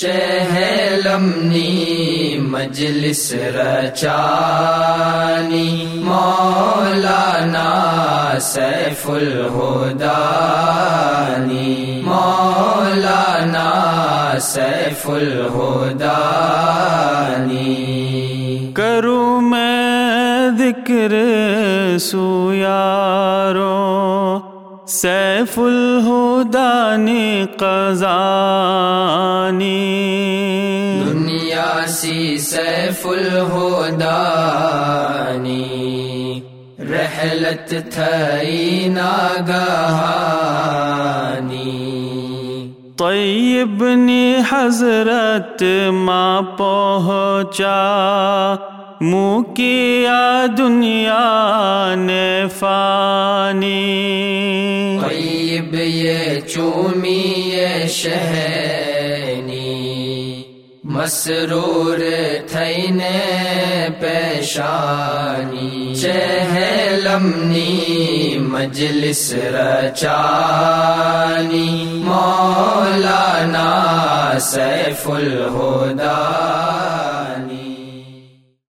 چہلمنی، مجلس رچانی، مولانا سیف الہدانی، مولانا سیف الہدانی۔ کروں میں ذکر سویاروں سیف الہدانی، قزانی۔ دنیا سی سیف الہدانی۔ رحلت تھئی ناگہانی۔ طیبنی حضرت ماں پہنچا۔ منہ کیا دنیا نے فانی۔ طیب یہ چومی یہ شہنی مسرور تھینے پیشانی۔ چہلمنی مجلس رچانی۔ مولانا سیف الہدانی